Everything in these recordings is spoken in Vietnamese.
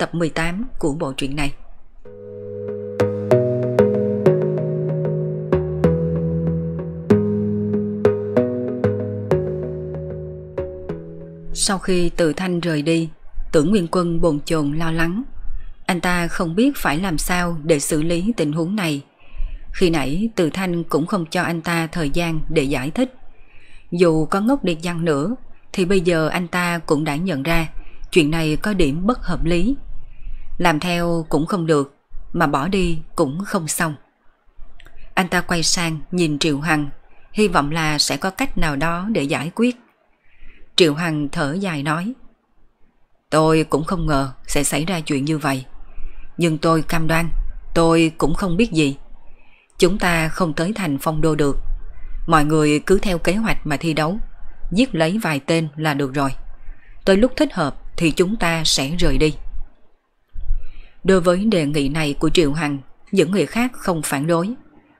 tập 18 của bộ truyện này. Sau khi từ thanh rời đi, tưởng Nguyên Quân bồn chồn lo lắng. Anh ta không biết phải làm sao để xử lý tình huống này. Khi nãy từ thanh cũng không cho anh ta thời gian để giải thích. Dù có ngốc điệt dăng nữa thì bây giờ anh ta cũng đã nhận ra chuyện này có điểm bất hợp lý. Làm theo cũng không được, mà bỏ đi cũng không xong. Anh ta quay sang nhìn Triệu Hằng, hy vọng là sẽ có cách nào đó để giải quyết. Triệu Hằng thở dài nói, Tôi cũng không ngờ sẽ xảy ra chuyện như vậy. Nhưng tôi cam đoan, tôi cũng không biết gì. Chúng ta không tới thành phong đô được. Mọi người cứ theo kế hoạch mà thi đấu giết lấy vài tên là được rồi. Tới lúc thích hợp thì chúng ta sẽ rời đi. Đối với đề nghị này của Triệu Hằng, những người khác không phản đối.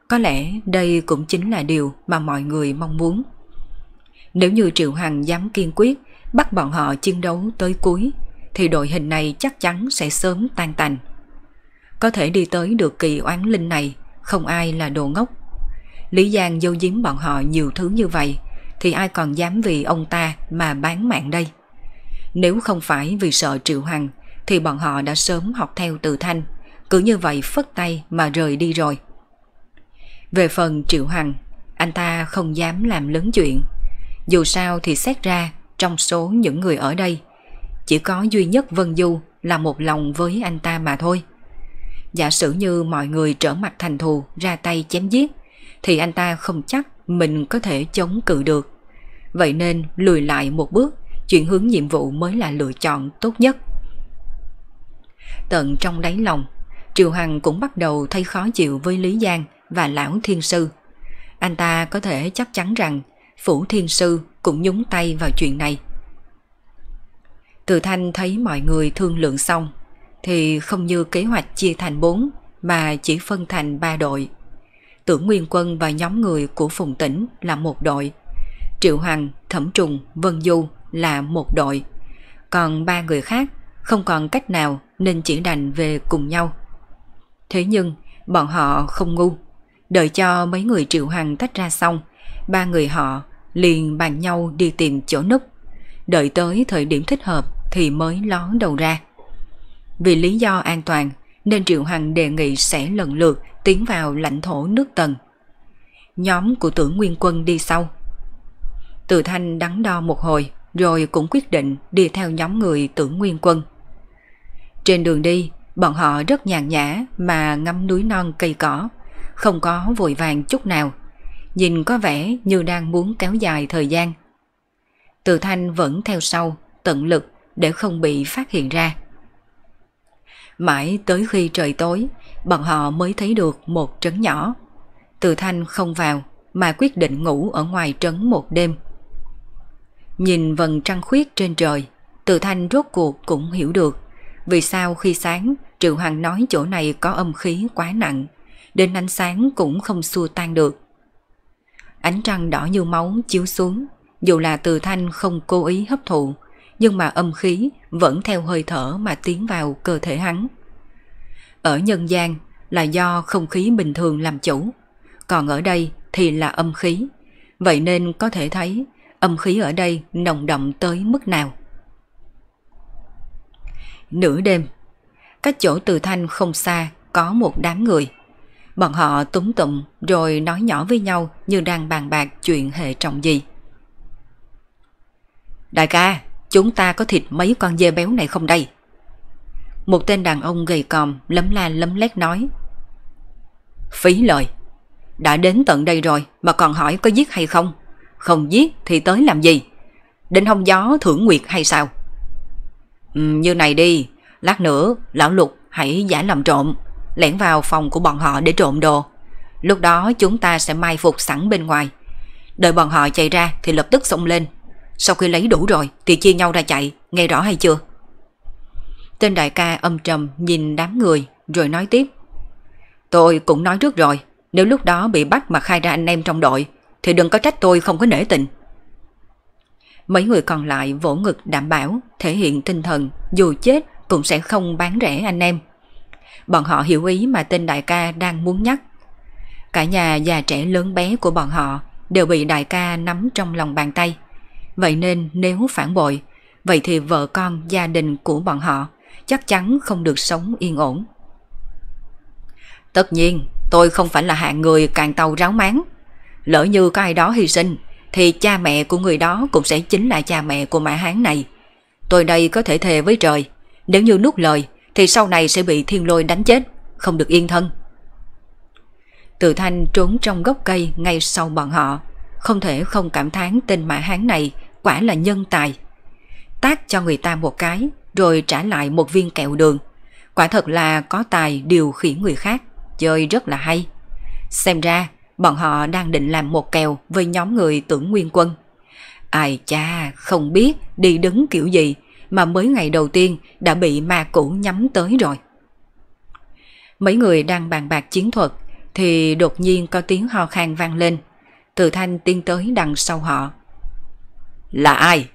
Có lẽ đây cũng chính là điều mà mọi người mong muốn. Nếu như Triệu Hằng dám kiên quyết bắt bọn họ chiến đấu tới cuối, thì đội hình này chắc chắn sẽ sớm tan tành. Có thể đi tới được kỳ oán linh này, không ai là đồ ngốc. Lý Giang dâu giếm bọn họ nhiều thứ như vậy, thì ai còn dám vì ông ta mà bán mạng đây. Nếu không phải vì sợ Triệu Hằng thì bọn họ đã sớm học theo từ thanh, cứ như vậy phất tay mà rời đi rồi. Về phần Triệu Hằng, anh ta không dám làm lớn chuyện. Dù sao thì xét ra trong số những người ở đây, chỉ có duy nhất Vân Du là một lòng với anh ta mà thôi. Giả sử như mọi người trở mặt thành thù ra tay chém giết, thì anh ta không chắc mình có thể chống cự được. Vậy nên lùi lại một bước, chuyển hướng nhiệm vụ mới là lựa chọn tốt nhất. Tận trong đáy lòng, Triều Hằng cũng bắt đầu thấy khó chịu với Lý Giang và Lão Thiên Sư. Anh ta có thể chắc chắn rằng Phủ Thiên Sư cũng nhúng tay vào chuyện này. Từ Thanh thấy mọi người thương lượng xong, thì không như kế hoạch chia thành bốn mà chỉ phân thành ba đội. Tưởng Nguyên Quân và nhóm người của Phùng Tĩnh là một đội. Triệu Hằng, Thẩm Trùng, Vân Du là một đội. Còn ba người khác không còn cách nào nên chỉ đành về cùng nhau. Thế nhưng bọn họ không ngu. Đợi cho mấy người Triệu Hằng tách ra xong, ba người họ liền bàn nhau đi tìm chỗ núp. Đợi tới thời điểm thích hợp thì mới ló đầu ra. Vì lý do an toàn nên Triệu Hằng đề nghị sẽ lần lượt tiến vào lãnh thổ nước Tần. Nhóm của tưởng Nguyên Quân đi sau. Từ Thanh đắn đo một hồi rồi cũng quyết định đi theo nhóm người tưởng Nguyên Quân. Trên đường đi, bọn họ rất nhàn nhã mà ngắm núi non cây cỏ, không có vội vàng chút nào. Nhìn có vẻ như đang muốn kéo dài thời gian. Từ Thanh vẫn theo sau, tận lực để không bị phát hiện ra. Mãi tới khi trời tối, bọn họ mới thấy được một trấn nhỏ. Từ Thanh không vào mà quyết định ngủ ở ngoài trấn một đêm. Nhìn vầng trăng khuyết trên trời, Từ Thanh rốt cuộc cũng hiểu được vì sao khi sáng Triệu Hoàng nói chỗ này có âm khí quá nặng, đến ánh sáng cũng không xua tan được. Ánh trăng đỏ như máu chiếu xuống, dù là Từ Thanh không cố ý hấp thụ, nhưng mà âm khí vẫn theo hơi thở mà tiến vào cơ thể hắn. Ở nhân gian là do không khí bình thường làm chủ, còn ở đây thì là âm khí. Vậy nên có thể thấy âm khí ở đây nồng đậm tới mức nào. Nửa đêm, cách chỗ từ thanh không xa có một đám người. Bọn họ túng tụm rồi nói nhỏ với nhau như đang bàn bạc chuyện hệ trọng gì. Đại ca, chúng ta có thịt mấy con dê béo này không đây? Một tên đàn ông gầy còm lấm la lấm lét nói. Phí lời. Đã đến tận đây rồi mà còn hỏi có giết hay không? Không giết thì tới làm gì? Định hông gió thưởng nguyệt hay sao? Ừ, như này đi, lát nữa lão lục hãy giả làm trộm, lẻn vào phòng của bọn họ để trộm đồ. Lúc đó chúng ta sẽ mai phục sẵn bên ngoài. Đợi bọn họ chạy ra thì lập tức xông lên. Sau khi lấy đủ rồi thì chia nhau ra chạy, nghe rõ hay chưa? Tên đại ca âm trầm nhìn đám người rồi nói tiếp. Tôi cũng nói trước rồi, nếu lúc đó bị bắt mà khai ra anh em trong đội thì đừng có trách tôi không có nể tình. Mấy người còn lại vỗ ngực đảm bảo, thể hiện tinh thần, dù chết cũng sẽ không bán rẻ anh em. Bọn họ hiểu ý mà tên đại ca đang muốn nhắc. Cả nhà già trẻ lớn bé của bọn họ đều bị đại ca nắm trong lòng bàn tay. Vậy nên nếu phản bội, vậy thì vợ con gia đình của bọn họ chắc chắn không được sống yên ổn. Tất nhiên, tôi không phải là hạng người càng tàu ráo máng. Lỡ như có ai đó hy sinh, thì cha mẹ của người đó cũng sẽ chính là cha mẹ của mã hán này. Tôi đây có thể thề với trời, nếu như nuốt lời thì sau này sẽ bị thiên lôi đánh chết, không được yên thân. Từ thanh trốn trong gốc cây ngay sau bọn họ, không thể không cảm thán tên mã hán này quả là nhân tài. Tác cho người ta một cái, rồi trả lại một viên kẹo đường. Quả thật là có tài điều khiển người khác, chơi rất là hay. Xem ra, bọn họ đang định làm một kèo với nhóm người tưởng nguyên quân. Ai cha, không biết đi đứng kiểu gì mà mới ngày đầu tiên đã bị ma cũ nhắm tới rồi. Mấy người đang bàn bạc chiến thuật thì đột nhiên có tiếng ho khan vang lên. Từ thanh tiến tới đằng sau họ. Là ai?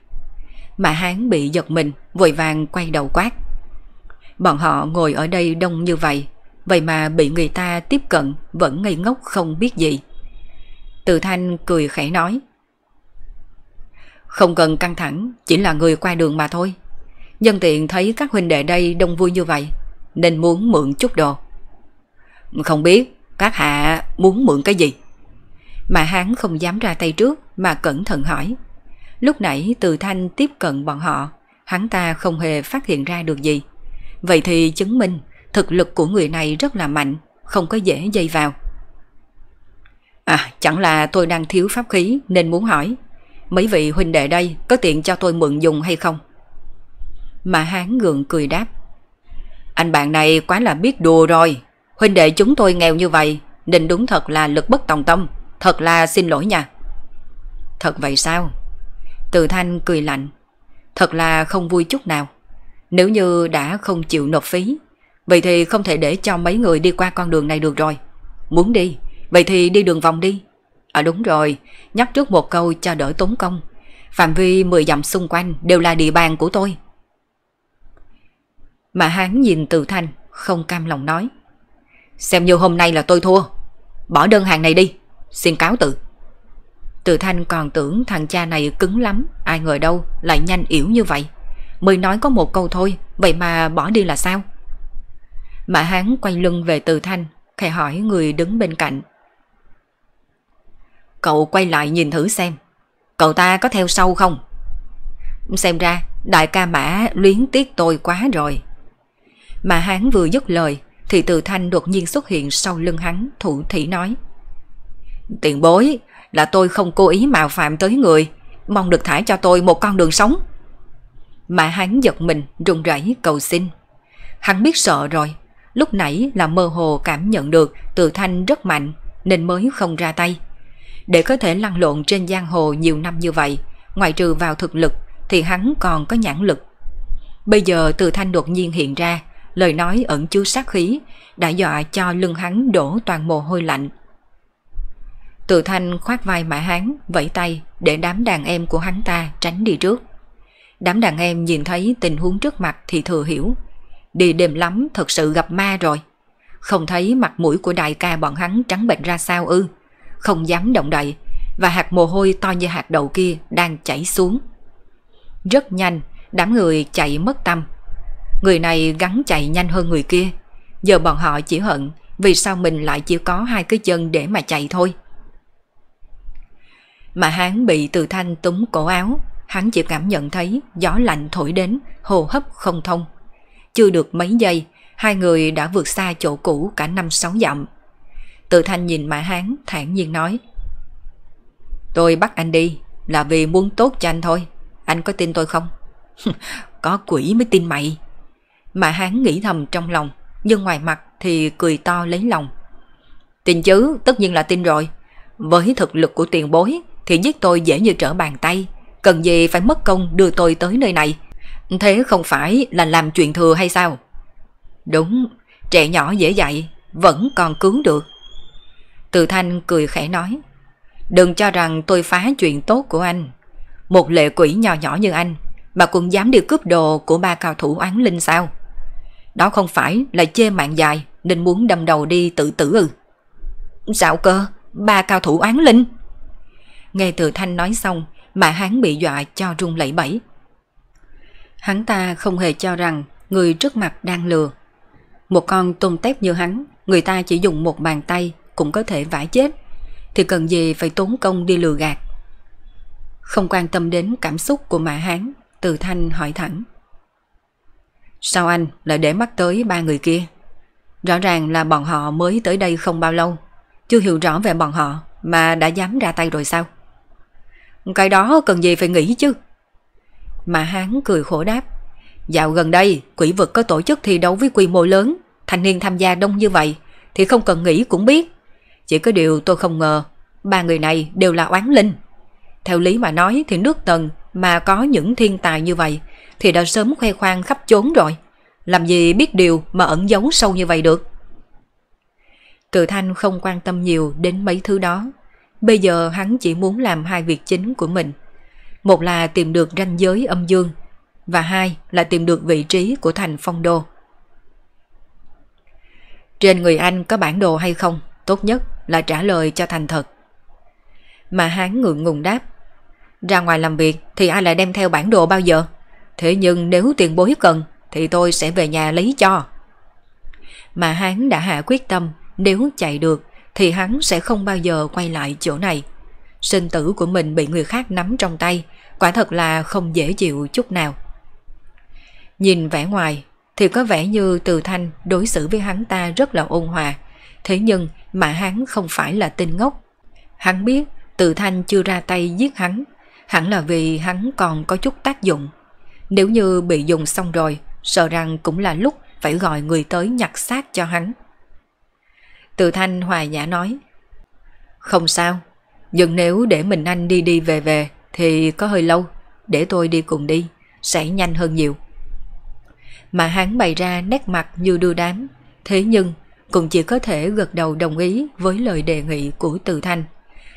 Mà hán bị giật mình, vội vàng quay đầu quát. Bọn họ ngồi ở đây đông như vậy, vậy mà bị người ta tiếp cận vẫn ngây ngốc không biết gì. Từ thanh cười khẽ nói. Không cần căng thẳng, chỉ là người qua đường mà thôi. Nhân tiện thấy các huynh đệ đây đông vui như vậy, nên muốn mượn chút đồ. Không biết các hạ muốn mượn cái gì? Mà hắn không dám ra tay trước mà cẩn thận hỏi. Lúc nãy từ thanh tiếp cận bọn họ, hắn ta không hề phát hiện ra được gì. Vậy thì chứng minh thực lực của người này rất là mạnh, không có dễ dây vào. À, chẳng là tôi đang thiếu pháp khí nên muốn hỏi. Mấy vị huynh đệ đây có tiện cho tôi mượn dùng hay không? Mà hán gượng cười đáp. Anh bạn này quá là biết đùa rồi. Huynh đệ chúng tôi nghèo như vậy nên đúng thật là lực bất tòng tâm. Thật là xin lỗi nha. Thật vậy sao? Từ thanh cười lạnh. Thật là không vui chút nào. Nếu như đã không chịu nộp phí, vậy thì không thể để cho mấy người đi qua con đường này được rồi. Muốn đi, vậy thì đi đường vòng đi. À đúng rồi, nhắc trước một câu cho đỡ tốn công. Phạm vi 10 dặm xung quanh đều là địa bàn của tôi. Mà hắn nhìn từ thanh, không cam lòng nói. Xem như hôm nay là tôi thua. Bỏ đơn hàng này đi, xin cáo tự. Từ thanh còn tưởng thằng cha này cứng lắm, ai ngờ đâu lại nhanh yếu như vậy. Mới nói có một câu thôi, vậy mà bỏ đi là sao? Mã hán quay lưng về từ thanh, khẽ hỏi người đứng bên cạnh. Cậu quay lại nhìn thử xem, cậu ta có theo sau không? Xem ra đại ca mã luyến tiếc tôi quá rồi. Mà hắn vừa dứt lời thì từ thanh đột nhiên xuất hiện sau lưng hắn thủ thỉ nói. Tiền bối là tôi không cố ý mạo phạm tới người, mong được thả cho tôi một con đường sống. Mà hắn giật mình run rẩy cầu xin. Hắn biết sợ rồi, lúc nãy là mơ hồ cảm nhận được từ thanh rất mạnh nên mới không ra tay. Để có thể lăn lộn trên giang hồ nhiều năm như vậy, ngoài trừ vào thực lực thì hắn còn có nhãn lực. Bây giờ từ thanh đột nhiên hiện ra, lời nói ẩn chứa sát khí, đã dọa cho lưng hắn đổ toàn mồ hôi lạnh. Từ thanh khoát vai mã hán, vẫy tay để đám đàn em của hắn ta tránh đi trước. Đám đàn em nhìn thấy tình huống trước mặt thì thừa hiểu. Đi đêm lắm thật sự gặp ma rồi. Không thấy mặt mũi của đại ca bọn hắn trắng bệnh ra sao ư. Không dám động đậy. Và hạt mồ hôi to như hạt đậu kia đang chảy xuống. Rất nhanh, đám người chạy mất tâm. Người này gắn chạy nhanh hơn người kia. Giờ bọn họ chỉ hận vì sao mình lại chỉ có hai cái chân để mà chạy thôi. Mà hắn bị từ thanh túm cổ áo, hắn chỉ cảm nhận thấy gió lạnh thổi đến, hồ hấp không thông. Chưa được mấy giây, hai người đã vượt xa chỗ cũ cả năm sáu dặm. Từ thanh nhìn Mã Hán thản nhiên nói Tôi bắt anh đi là vì muốn tốt cho anh thôi. Anh có tin tôi không? có quỷ mới tin mày. Mã Hán nghĩ thầm trong lòng nhưng ngoài mặt thì cười to lấy lòng. Tin chứ, tất nhiên là tin rồi. Với thực lực của tiền bối thì giết tôi dễ như trở bàn tay. Cần gì phải mất công đưa tôi tới nơi này. Thế không phải là làm chuyện thừa hay sao? Đúng, trẻ nhỏ dễ dạy, vẫn còn cứu được. Từ Thanh cười khẽ nói. Đừng cho rằng tôi phá chuyện tốt của anh. Một lệ quỷ nhỏ nhỏ như anh mà cũng dám đi cướp đồ của ba cao thủ oán linh sao? Đó không phải là chê mạng dài nên muốn đâm đầu đi tự tử ư. Sao cơ? Ba cao thủ oán linh? Nghe từ thanh nói xong mà hắn bị dọa cho run lẩy bẩy. Hắn ta không hề cho rằng người trước mặt đang lừa. Một con tôm tép như hắn, người ta chỉ dùng một bàn tay cũng có thể vải chết, thì cần gì phải tốn công đi lừa gạt. Không quan tâm đến cảm xúc của mã hán, từ thanh hỏi thẳng. Sao anh lại để mắt tới ba người kia? Rõ ràng là bọn họ mới tới đây không bao lâu. Chưa hiểu rõ về bọn họ mà đã dám ra tay rồi sao? Cái đó cần gì phải nghĩ chứ? Mà hán cười khổ đáp. Dạo gần đây, quỷ vực có tổ chức thi đấu với quy mô lớn, thanh niên tham gia đông như vậy, thì không cần nghĩ cũng biết. Chỉ có điều tôi không ngờ, ba người này đều là oán linh. Theo lý mà nói thì nước tần mà có những thiên tài như vậy thì đã sớm khoe khoang khắp chốn rồi. Làm gì biết điều mà ẩn giấu sâu như vậy được. Từ Thanh không quan tâm nhiều đến mấy thứ đó. Bây giờ hắn chỉ muốn làm hai việc chính của mình. Một là tìm được ranh giới âm dương và hai là tìm được vị trí của thành phong đô. Trên người anh có bản đồ hay không? Tốt nhất là trả lời cho thành thật. Mà hắn ngượng ngùng đáp. Ra ngoài làm việc thì ai lại đem theo bản đồ bao giờ? Thế nhưng nếu tiền bối cần thì tôi sẽ về nhà lấy cho. Mà hắn đã hạ quyết tâm nếu chạy được thì hắn sẽ không bao giờ quay lại chỗ này. Sinh tử của mình bị người khác nắm trong tay, quả thật là không dễ chịu chút nào. Nhìn vẻ ngoài thì có vẻ như Từ Thanh đối xử với hắn ta rất là ôn hòa, thế nhưng mà hắn không phải là tên ngốc. Hắn biết Từ Thanh chưa ra tay giết hắn, hẳn là vì hắn còn có chút tác dụng. Nếu như bị dùng xong rồi, sợ rằng cũng là lúc phải gọi người tới nhặt xác cho hắn. Từ Thanh hòa nhã nói Không sao Nhưng nếu để mình anh đi đi về về thì có hơi lâu, Để tôi đi cùng đi, Sẽ nhanh hơn nhiều Mà hắn bày ra nét mặt như đưa đám, Thế nhưng Cũng chỉ có thể gật đầu đồng ý Với lời đề nghị của Từ Thanh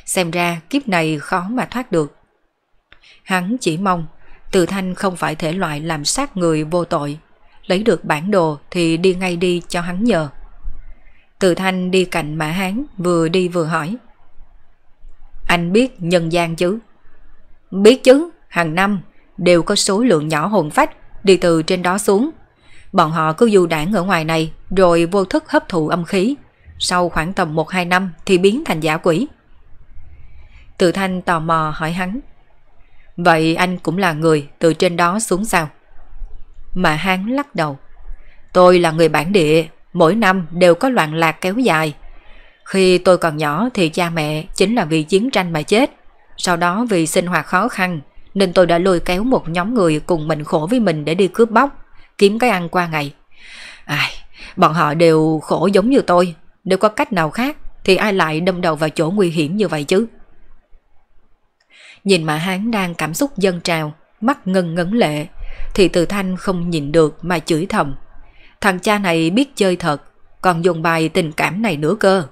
Xem ra kiếp này khó mà thoát được Hắn chỉ mong Từ Thanh không phải thể loại làm sát người vô tội, Lấy được bản đồ thì đi ngay đi cho hắn nhờ từ thanh đi cạnh mã hán, vừa đi vừa hỏi. Anh biết nhân gian chứ? Biết chứ, hàng năm đều có số lượng nhỏ hồn phách đi từ trên đó xuống. Bọn họ cứ du đảng ở ngoài này rồi vô thức hấp thụ âm khí. Sau khoảng tầm 1-2 năm thì biến thành giả quỷ. Từ thanh tò mò hỏi hắn. Vậy anh cũng là người từ trên đó xuống sao? Mà hắn lắc đầu. Tôi là người bản địa, mỗi năm đều có loạn lạc kéo dài. Khi tôi còn nhỏ thì cha mẹ chính là vì chiến tranh mà chết. Sau đó vì sinh hoạt khó khăn nên tôi đã lôi kéo một nhóm người cùng mình khổ với mình để đi cướp bóc, kiếm cái ăn qua ngày. Ai, bọn họ đều khổ giống như tôi, nếu có cách nào khác thì ai lại đâm đầu vào chỗ nguy hiểm như vậy chứ? Nhìn mà hắn đang cảm xúc dâng trào, mắt ngân ngấn lệ, thì từ thanh không nhìn được mà chửi thầm. Thằng cha này biết chơi thật, còn dùng bài tình cảm này nữa cơ.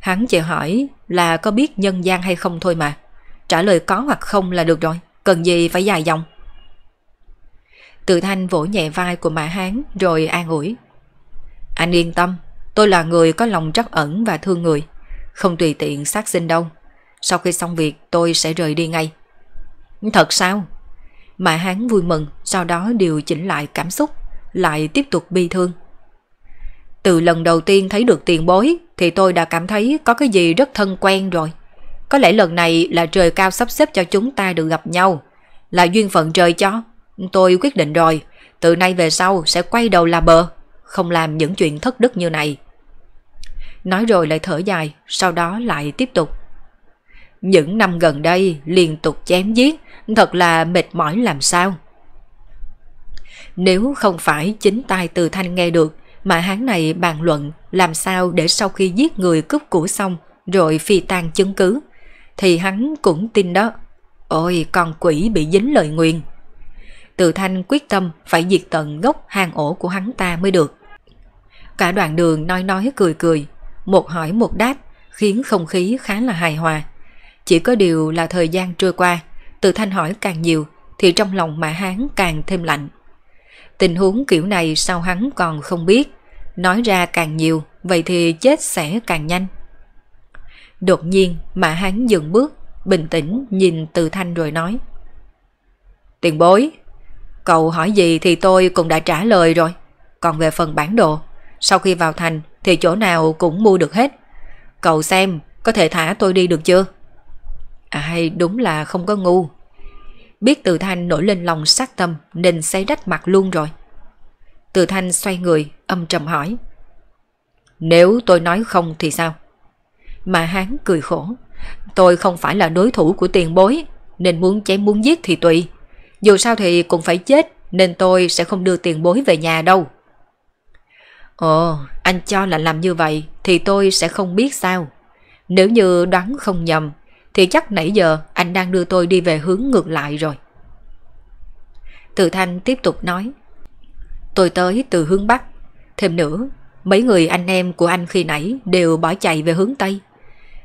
Hắn chỉ hỏi là có biết nhân gian hay không thôi mà. Trả lời có hoặc không là được rồi, cần gì phải dài dòng. Từ thanh vỗ nhẹ vai của mã hán rồi an ủi. Anh yên tâm, tôi là người có lòng trắc ẩn và thương người, không tùy tiện sát sinh đâu. Sau khi xong việc tôi sẽ rời đi ngay. Thật sao? Mã hán vui mừng, sau đó điều chỉnh lại cảm xúc lại tiếp tục bi thương. Từ lần đầu tiên thấy được tiền bối thì tôi đã cảm thấy có cái gì rất thân quen rồi. Có lẽ lần này là trời cao sắp xếp cho chúng ta được gặp nhau. Là duyên phận trời cho. Tôi quyết định rồi, từ nay về sau sẽ quay đầu là bờ, không làm những chuyện thất đức như này. Nói rồi lại thở dài, sau đó lại tiếp tục. Những năm gần đây liên tục chém giết, thật là mệt mỏi làm sao. Nếu không phải chính tai từ thanh nghe được mà hán này bàn luận làm sao để sau khi giết người cướp của xong rồi phi tan chứng cứ. Thì hắn cũng tin đó. Ôi con quỷ bị dính lời nguyền. Từ thanh quyết tâm phải diệt tận gốc hang ổ của hắn ta mới được. Cả đoạn đường nói nói cười cười, một hỏi một đáp khiến không khí khá là hài hòa. Chỉ có điều là thời gian trôi qua, từ thanh hỏi càng nhiều thì trong lòng mã hán càng thêm lạnh. Tình huống kiểu này sao hắn còn không biết, nói ra càng nhiều, vậy thì chết sẽ càng nhanh. Đột nhiên mã hán dừng bước, bình tĩnh nhìn từ thanh rồi nói. Tiền bối, cậu hỏi gì thì tôi cũng đã trả lời rồi. Còn về phần bản đồ, sau khi vào thành thì chỗ nào cũng mua được hết. Cậu xem, có thể thả tôi đi được chưa? À hay đúng là không có ngu. Biết từ thanh nổi lên lòng sát tâm nên xé rách mặt luôn rồi. Từ thanh xoay người, âm trầm hỏi. Nếu tôi nói không thì sao? Mà hán cười khổ. Tôi không phải là đối thủ của tiền bối, nên muốn chém muốn giết thì tùy. Dù sao thì cũng phải chết, nên tôi sẽ không đưa tiền bối về nhà đâu. Ồ, anh cho là làm như vậy thì tôi sẽ không biết sao. Nếu như đoán không nhầm thì chắc nãy giờ anh đang đưa tôi đi về hướng ngược lại rồi. Từ Thanh tiếp tục nói. Tôi tới từ hướng Bắc. Thêm nữa, mấy người anh em của anh khi nãy đều bỏ chạy về hướng Tây.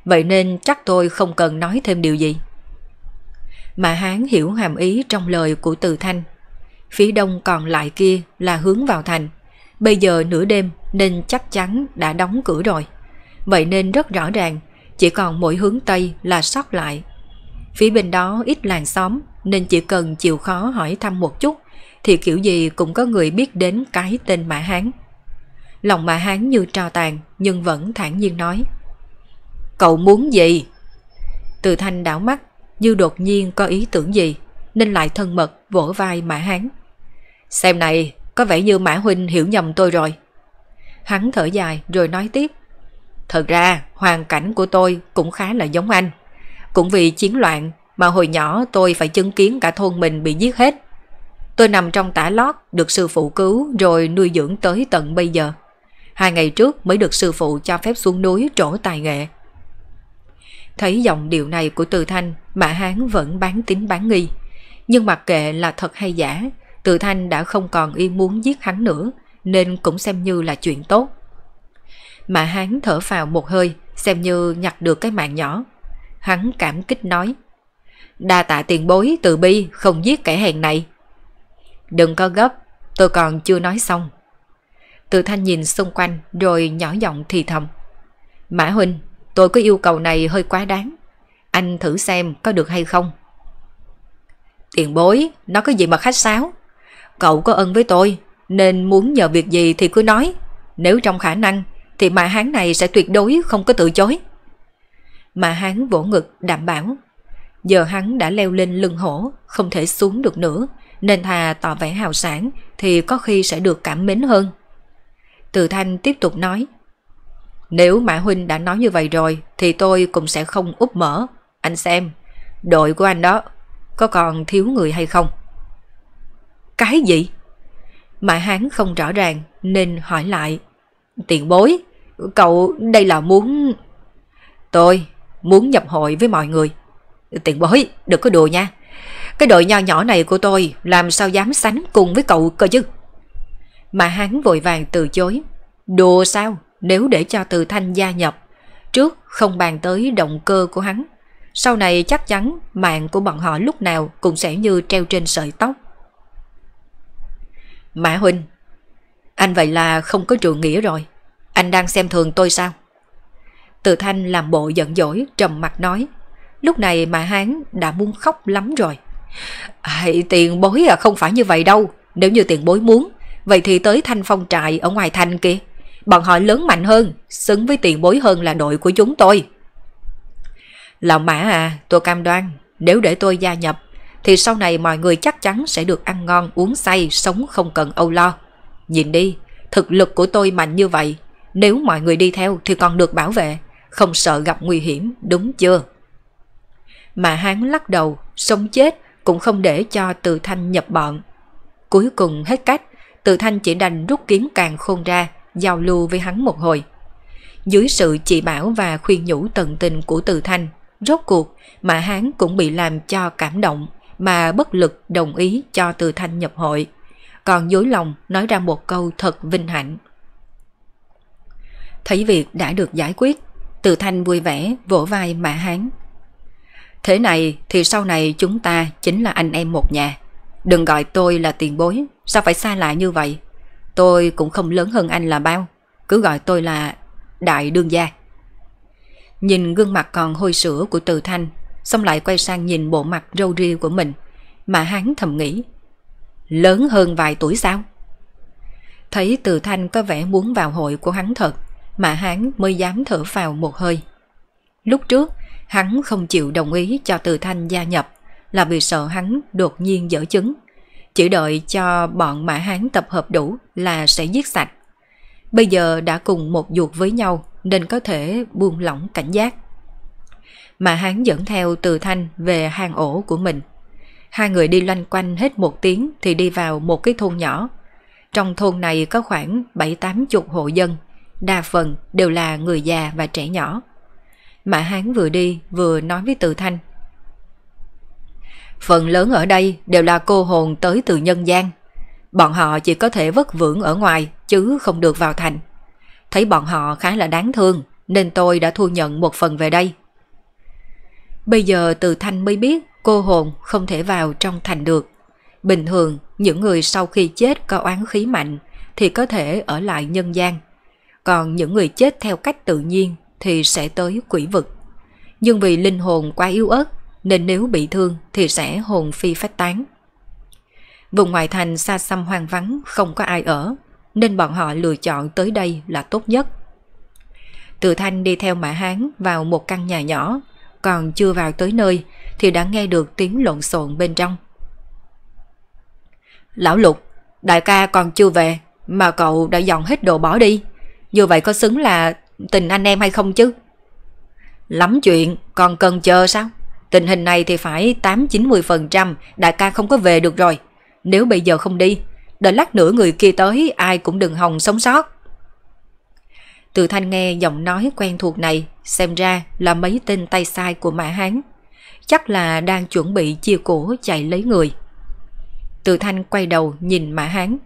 Vậy nên chắc tôi không cần nói thêm điều gì. Mà Hán hiểu hàm ý trong lời của Từ Thanh. Phía đông còn lại kia là hướng vào thành. Bây giờ nửa đêm nên chắc chắn đã đóng cửa rồi. Vậy nên rất rõ ràng, chỉ còn mỗi hướng Tây là sót lại. Phía bên đó ít làng xóm nên chỉ cần chịu khó hỏi thăm một chút thì kiểu gì cũng có người biết đến cái tên Mã Hán. Lòng Mã Hán như trò tàn nhưng vẫn thản nhiên nói. Cậu muốn gì? Từ thanh đảo mắt như đột nhiên có ý tưởng gì nên lại thân mật vỗ vai Mã Hán. Xem này, có vẻ như Mã Huynh hiểu nhầm tôi rồi. Hắn thở dài rồi nói tiếp. Thật ra hoàn cảnh của tôi cũng khá là giống anh. Cũng vì chiến loạn mà hồi nhỏ tôi phải chứng kiến cả thôn mình bị giết hết. Tôi nằm trong tả lót được sư phụ cứu rồi nuôi dưỡng tới tận bây giờ. Hai ngày trước mới được sư phụ cho phép xuống núi trổ tài nghệ. Thấy giọng điệu này của Từ Thanh, mà Hán vẫn bán tính bán nghi. Nhưng mặc kệ là thật hay giả, Từ Thanh đã không còn yên muốn giết hắn nữa, nên cũng xem như là chuyện tốt mà hắn thở vào một hơi, xem như nhặt được cái mạng nhỏ. Hắn cảm kích nói, đa tạ tiền bối từ bi không giết kẻ hèn này. Đừng có gấp, tôi còn chưa nói xong. Từ thanh nhìn xung quanh rồi nhỏ giọng thì thầm. Mã Huynh, tôi có yêu cầu này hơi quá đáng. Anh thử xem có được hay không. Tiền bối, nó có gì mà khách sáo. Cậu có ân với tôi, nên muốn nhờ việc gì thì cứ nói. Nếu trong khả năng, thì mà hán này sẽ tuyệt đối không có từ chối. Mà hán vỗ ngực đảm bảo. Giờ hắn đã leo lên lưng hổ, không thể xuống được nữa, nên thà tỏ vẻ hào sản thì có khi sẽ được cảm mến hơn. Từ Thanh tiếp tục nói. Nếu Mã Huynh đã nói như vậy rồi thì tôi cũng sẽ không úp mở. Anh xem, đội của anh đó có còn thiếu người hay không? Cái gì? Mã Hán không rõ ràng nên hỏi lại. Tiền bối, cậu đây là muốn... Tôi muốn nhập hội với mọi người. Tiền bối, đừng có đùa nha. Cái đội nho nhỏ này của tôi làm sao dám sánh cùng với cậu cơ chứ? Mà hắn vội vàng từ chối. Đùa sao? Nếu để cho từ thanh gia nhập, trước không bàn tới động cơ của hắn. Sau này chắc chắn mạng của bọn họ lúc nào cũng sẽ như treo trên sợi tóc. Mã Huynh, anh vậy là không có trường nghĩa rồi. Anh đang xem thường tôi sao? Từ thanh làm bộ giận dỗi, trầm mặt nói. Lúc này mà hắn đã muốn khóc lắm rồi. À, tiền bối à không phải như vậy đâu. Nếu như tiền bối muốn, vậy thì tới thanh phong trại ở ngoài thành kia. Bọn họ lớn mạnh hơn, xứng với tiền bối hơn là đội của chúng tôi. Lão mã à, tôi cam đoan, nếu để tôi gia nhập, thì sau này mọi người chắc chắn sẽ được ăn ngon uống say, sống không cần âu lo. Nhìn đi, thực lực của tôi mạnh như vậy, nếu mọi người đi theo thì còn được bảo vệ, không sợ gặp nguy hiểm, đúng chưa? Mà hắn lắc đầu, sống chết cũng không để cho Từ Thanh nhập bọn. Cuối cùng hết cách, Từ Thanh chỉ đành rút kiếm càng khôn ra, giao lưu với hắn một hồi. Dưới sự chỉ bảo và khuyên nhủ tận tình của Từ Thanh, rốt cuộc mà hắn cũng bị làm cho cảm động mà bất lực đồng ý cho Từ Thanh nhập hội. Còn dối lòng nói ra một câu thật vinh hạnh. Thấy việc đã được giải quyết, Từ Thanh vui vẻ vỗ vai Mã Hán. Thế này thì sau này chúng ta chính là anh em một nhà. Đừng gọi tôi là tiền bối, sao phải xa lạ như vậy? Tôi cũng không lớn hơn anh là bao, cứ gọi tôi là đại đương gia. Nhìn gương mặt còn hôi sữa của Từ Thanh, xong lại quay sang nhìn bộ mặt râu ria của mình, mà hắn thầm nghĩ. Lớn hơn vài tuổi sao? Thấy Từ Thanh có vẻ muốn vào hội của hắn thật, mà hắn mới dám thở vào một hơi. Lúc trước, hắn không chịu đồng ý cho Từ Thanh gia nhập là vì sợ hắn đột nhiên dở chứng. Chỉ đợi cho bọn mã hán tập hợp đủ là sẽ giết sạch. Bây giờ đã cùng một ruột với nhau nên có thể buông lỏng cảnh giác. Mã hán dẫn theo Từ Thanh về hang ổ của mình. Hai người đi loanh quanh hết một tiếng thì đi vào một cái thôn nhỏ. Trong thôn này có khoảng 7-8 chục hộ dân, đa phần đều là người già và trẻ nhỏ. Mã Hán vừa đi vừa nói với Từ Thanh. Phần lớn ở đây đều là cô hồn tới từ nhân gian. Bọn họ chỉ có thể vất vưởng ở ngoài chứ không được vào thành. Thấy bọn họ khá là đáng thương nên tôi đã thu nhận một phần về đây. Bây giờ Từ Thanh mới biết cô hồn không thể vào trong thành được. Bình thường, những người sau khi chết có oán khí mạnh thì có thể ở lại nhân gian. Còn những người chết theo cách tự nhiên thì sẽ tới quỷ vực. Nhưng vì linh hồn quá yếu ớt nên nếu bị thương thì sẽ hồn phi phách tán. Vùng ngoại thành xa xăm hoang vắng không có ai ở nên bọn họ lựa chọn tới đây là tốt nhất. Từ Thanh đi theo Mã Hán vào một căn nhà nhỏ còn chưa vào tới nơi thì đã nghe được tiếng lộn xộn bên trong. Lão Lục, đại ca còn chưa về mà cậu đã dọn hết đồ bỏ đi. Như vậy có xứng là tình anh em hay không chứ? Lắm chuyện, còn cần chờ sao? Tình hình này thì phải 8-90% đại ca không có về được rồi. Nếu bây giờ không đi, đợi lát nữa người kia tới ai cũng đừng hòng sống sót. Từ thanh nghe giọng nói quen thuộc này, xem ra là mấy tên tay sai của Mã Hán. Chắc là đang chuẩn bị chia cổ chạy lấy người. Từ thanh quay đầu nhìn Mã Hán,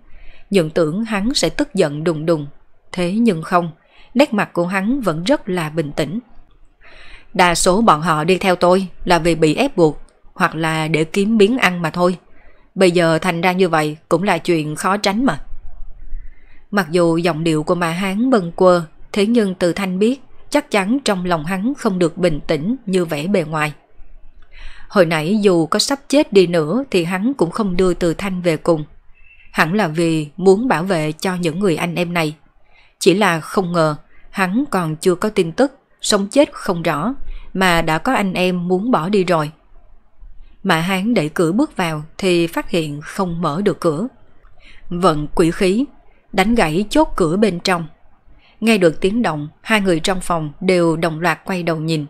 nhận tưởng hắn sẽ tức giận đùng đùng. Thế nhưng không, nét mặt của hắn vẫn rất là bình tĩnh. Đa số bọn họ đi theo tôi là vì bị ép buộc hoặc là để kiếm biến ăn mà thôi. Bây giờ thành ra như vậy cũng là chuyện khó tránh mà. Mặc dù giọng điệu của mà hắn bần quơ, thế nhưng từ thanh biết chắc chắn trong lòng hắn không được bình tĩnh như vẻ bề ngoài. Hồi nãy dù có sắp chết đi nữa thì hắn cũng không đưa từ thanh về cùng. Hẳn là vì muốn bảo vệ cho những người anh em này. Chỉ là không ngờ hắn còn chưa có tin tức sống chết không rõ, mà đã có anh em muốn bỏ đi rồi. Mà hắn đẩy cửa bước vào thì phát hiện không mở được cửa. Vận quỷ khí, đánh gãy chốt cửa bên trong. Nghe được tiếng động, hai người trong phòng đều đồng loạt quay đầu nhìn.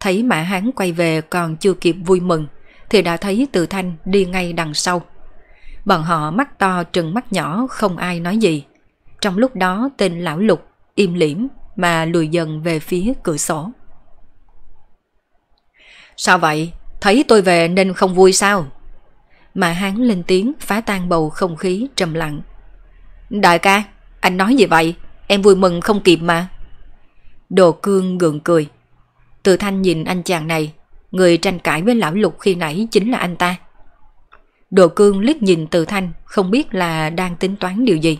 Thấy mã hán quay về còn chưa kịp vui mừng, thì đã thấy từ thanh đi ngay đằng sau. Bọn họ mắt to trừng mắt nhỏ không ai nói gì. Trong lúc đó tên lão lục im liễm mà lùi dần về phía cửa sổ. Sao vậy? Thấy tôi về nên không vui sao? Mà hắn lên tiếng phá tan bầu không khí trầm lặng. Đại ca, anh nói gì vậy? Em vui mừng không kịp mà. Đồ cương gượng cười. Từ thanh nhìn anh chàng này, người tranh cãi với lão lục khi nãy chính là anh ta. Đồ cương liếc nhìn từ thanh, không biết là đang tính toán điều gì.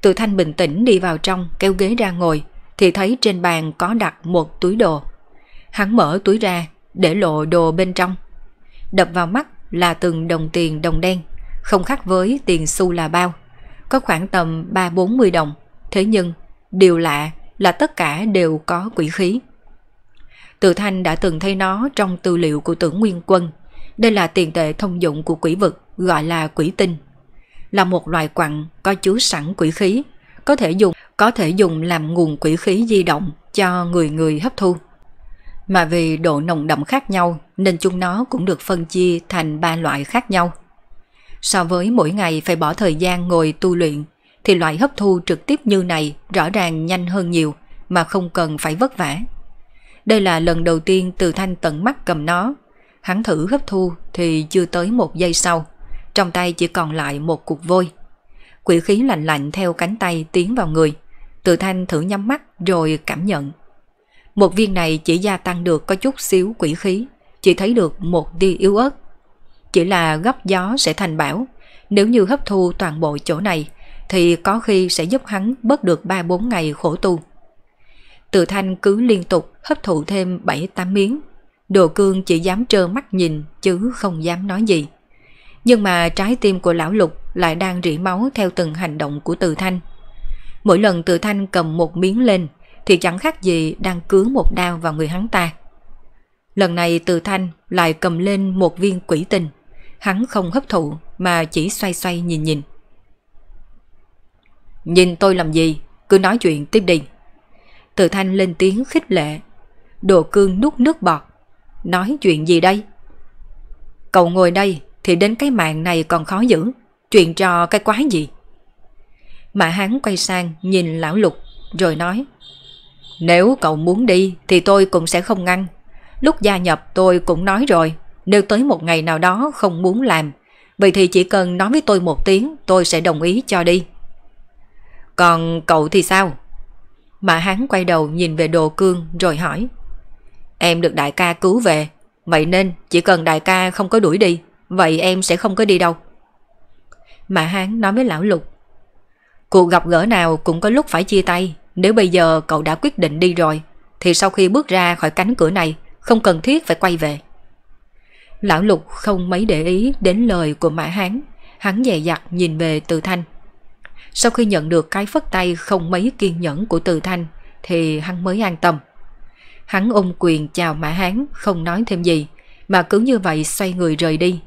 Từ thanh bình tĩnh đi vào trong, kéo ghế ra ngồi, thì thấy trên bàn có đặt một túi đồ. Hắn mở túi ra, để lộ đồ bên trong. Đập vào mắt là từng đồng tiền đồng đen, không khác với tiền xu là bao. Có khoảng tầm 3-40 đồng, thế nhưng điều lạ là tất cả đều có quỷ khí. Từ Thanh đã từng thấy nó trong tư liệu của tưởng Nguyên Quân. Đây là tiền tệ thông dụng của quỷ vực gọi là quỷ tinh. Là một loài quặng có chứa sẵn quỷ khí, có thể dùng có thể dùng làm nguồn quỷ khí di động cho người người hấp thu. Mà vì độ nồng đậm khác nhau nên chúng nó cũng được phân chia thành ba loại khác nhau. So với mỗi ngày phải bỏ thời gian ngồi tu luyện thì loại hấp thu trực tiếp như này rõ ràng nhanh hơn nhiều mà không cần phải vất vả. Đây là lần đầu tiên từ thanh tận mắt cầm nó. Hắn thử hấp thu thì chưa tới một giây sau. Trong tay chỉ còn lại một cục vôi. Quỷ khí lạnh lạnh theo cánh tay tiến vào người. Tự thanh thử nhắm mắt rồi cảm nhận. Một viên này chỉ gia tăng được có chút xíu quỷ khí. Chỉ thấy được một tia yếu ớt. Chỉ là gấp gió sẽ thành bão. Nếu như hấp thu toàn bộ chỗ này, thì có khi sẽ giúp hắn bớt được 3-4 ngày khổ tu. Tự thanh cứ liên tục hấp thụ thêm 7-8 miếng. Đồ cương chỉ dám trơ mắt nhìn chứ không dám nói gì. Nhưng mà trái tim của lão lục lại đang rỉ máu theo từng hành động của từ thanh. Mỗi lần từ thanh cầm một miếng lên thì chẳng khác gì đang cứa một đao vào người hắn ta. Lần này từ thanh lại cầm lên một viên quỷ tình. Hắn không hấp thụ mà chỉ xoay xoay nhìn nhìn. Nhìn tôi làm gì, cứ nói chuyện tiếp đi. Từ thanh lên tiếng khích lệ. Đồ cương nuốt nước bọt. Nói chuyện gì đây? Cậu ngồi đây thì đến cái mạng này còn khó giữ. Chuyện trò cái quái gì? Mà hắn quay sang nhìn lão lục, rồi nói. Nếu cậu muốn đi thì tôi cũng sẽ không ngăn. Lúc gia nhập tôi cũng nói rồi. Nếu tới một ngày nào đó không muốn làm, Vậy thì chỉ cần nói với tôi một tiếng, Tôi sẽ đồng ý cho đi Còn cậu thì sao Mà hắn quay đầu nhìn về đồ cương, Rồi hỏi, Em được đại ca cứu về, Vậy nên chỉ cần đại ca không có đuổi đi Vậy em sẽ không có đi đâu Mà hán nói với lão lục Cuộc gặp gỡ nào cũng có lúc phải chia tay Nếu bây giờ cậu đã quyết định đi rồi Thì sau khi bước ra khỏi cánh cửa này Không cần thiết phải quay về Lão Lục không mấy để ý đến lời của Mã Hán, hắn dè dặt nhìn về Từ Thanh. Sau khi nhận được cái phất tay không mấy kiên nhẫn của Từ Thanh thì hắn mới an tâm. Hắn ôm quyền chào Mã Hán không nói thêm gì mà cứ như vậy xoay người rời đi.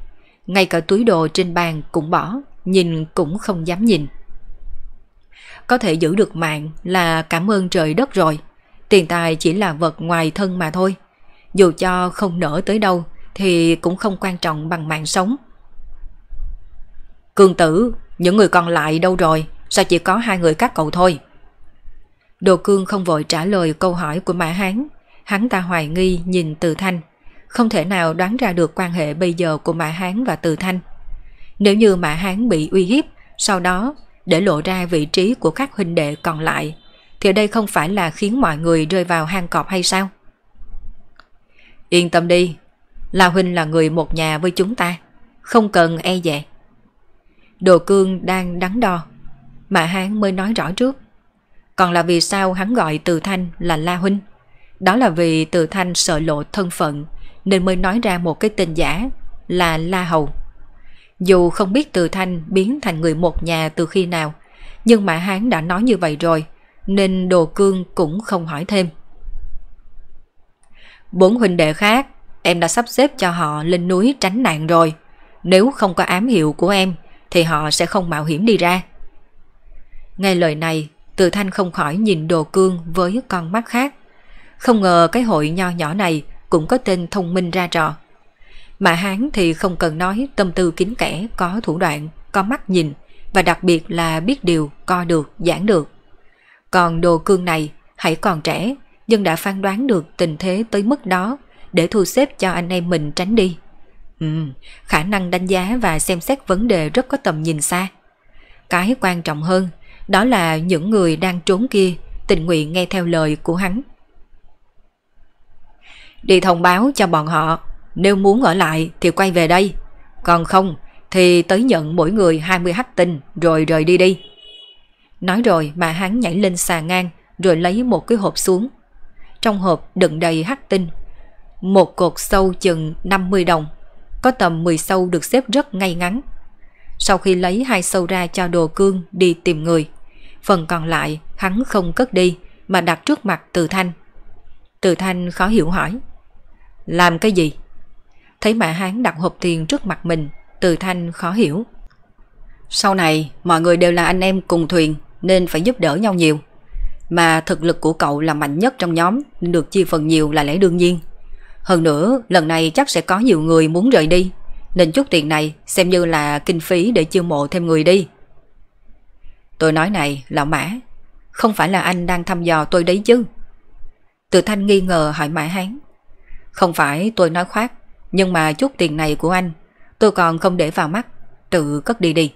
Ngay cả túi đồ trên bàn cũng bỏ, nhìn cũng không dám nhìn. Có thể giữ được mạng là cảm ơn trời đất rồi. Tiền tài chỉ là vật ngoài thân mà thôi. Dù cho không nở tới đâu thì cũng không quan trọng bằng mạng sống. Cương tử, những người còn lại đâu rồi? Sao chỉ có hai người các cậu thôi? Đồ cương không vội trả lời câu hỏi của Mã Hán. Hắn ta hoài nghi nhìn Từ Thanh. Không thể nào đoán ra được quan hệ bây giờ của Mã Hán và Từ Thanh. Nếu như Mã Hán bị uy hiếp, sau đó để lộ ra vị trí của các huynh đệ còn lại, thì đây không phải là khiến mọi người rơi vào hang cọp hay sao? Yên tâm đi, La Huynh là người một nhà với chúng ta Không cần e dè Đồ cương đang đắn đo Mã Hán mới nói rõ trước Còn là vì sao hắn gọi Từ Thanh là La Huynh Đó là vì Từ Thanh sợ lộ thân phận nên mới nói ra một cái tên giả Là La Hầu Dù không biết Từ Thanh biến thành người một nhà từ khi nào Nhưng mà hắn đã nói như vậy rồi Nên Đồ Cương cũng không hỏi thêm Bốn huynh đệ khác Em đã sắp xếp cho họ lên núi tránh nạn rồi. Nếu không có ám hiệu của em thì họ sẽ không mạo hiểm đi ra. Nghe lời này, Từ Thanh không khỏi nhìn Đồ Cương với con mắt khác. Không ngờ cái hội nho nhỏ này cũng có tên thông minh ra trò. Mà Hán thì không cần nói tâm tư kín kẻ, có thủ đoạn, có mắt nhìn và đặc biệt là biết điều, co được, giảng được. Còn Đồ Cương này hãy còn trẻ nhưng đã phán đoán được tình thế tới mức đó để thu xếp cho anh em mình tránh đi. Ừ, khả năng đánh giá và xem xét vấn đề rất có tầm nhìn xa. Cái quan trọng hơn, đó là những người đang trốn kia tình nguyện nghe theo lời của hắn. Đi thông báo cho bọn họ, nếu muốn ở lại thì quay về đây, còn không thì tới nhận mỗi người 20 hắc tinh rồi rời đi đi. Nói rồi mà hắn nhảy lên xà ngang rồi lấy một cái hộp xuống. Trong hộp đựng đầy hắc tinh một cột sâu chừng 50 đồng, có tầm 10 sâu được xếp rất ngay ngắn. Sau khi lấy hai sâu ra cho đồ cương đi tìm người, phần còn lại hắn không cất đi mà đặt trước mặt Từ Thanh. Từ Thanh khó hiểu hỏi. Làm cái gì? Thấy mã hán đặt hộp tiền trước mặt mình, Từ Thanh khó hiểu. Sau này mọi người đều là anh em cùng thuyền nên phải giúp đỡ nhau nhiều. Mà thực lực của cậu là mạnh nhất trong nhóm nên được chia phần nhiều là lẽ đương nhiên. Hơn nữa, lần này chắc sẽ có nhiều người muốn rời đi, nên chút tiền này xem như là kinh phí để chiêu mộ thêm người đi. Tôi nói này, lão mã, không phải là anh đang thăm dò tôi đấy chứ? Từ thanh nghi ngờ hỏi mã hán. Không phải tôi nói khoác, nhưng mà chút tiền này của anh, tôi còn không để vào mắt, tự cất đi đi.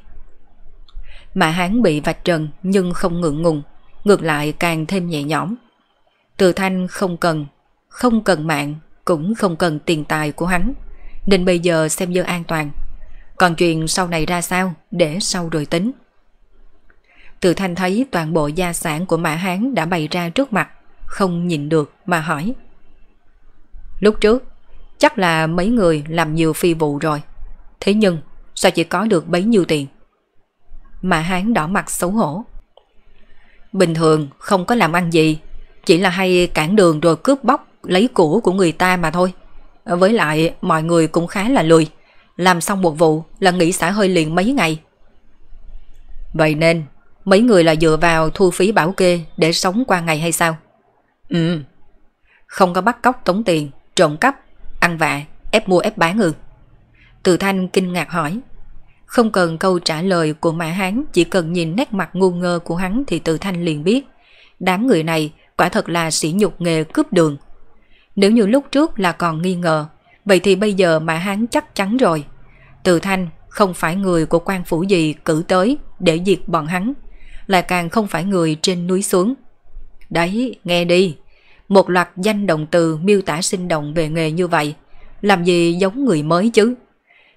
mà hắn bị vạch trần nhưng không ngượng ngùng, ngược lại càng thêm nhẹ nhõm. Từ thanh không cần, không cần mạng, cũng không cần tiền tài của hắn, nên bây giờ xem như an toàn. Còn chuyện sau này ra sao, để sau rồi tính. Từ thanh thấy toàn bộ gia sản của Mã Hán đã bày ra trước mặt, không nhìn được mà hỏi. Lúc trước, chắc là mấy người làm nhiều phi vụ rồi. Thế nhưng, sao chỉ có được bấy nhiêu tiền? mà Hán đỏ mặt xấu hổ. Bình thường không có làm ăn gì, chỉ là hay cản đường rồi cướp bóc lấy của của người ta mà thôi. Với lại mọi người cũng khá là lười, làm xong một vụ là nghỉ xả hơi liền mấy ngày. Vậy nên mấy người là dựa vào thu phí bảo kê để sống qua ngày hay sao? Ừ, không có bắt cóc tống tiền, trộm cắp, ăn vạ, ép mua ép bán ư. Từ Thanh kinh ngạc hỏi. Không cần câu trả lời của Mã Hán, chỉ cần nhìn nét mặt ngu ngơ của hắn thì Từ Thanh liền biết. Đám người này quả thật là sỉ nhục nghề cướp đường. Nếu như lúc trước là còn nghi ngờ, vậy thì bây giờ Mã Hán chắc chắn rồi. Từ Thanh không phải người của quan phủ gì cử tới để diệt bọn hắn, lại càng không phải người trên núi xuống. Đấy, nghe đi, một loạt danh động từ miêu tả sinh động về nghề như vậy, làm gì giống người mới chứ?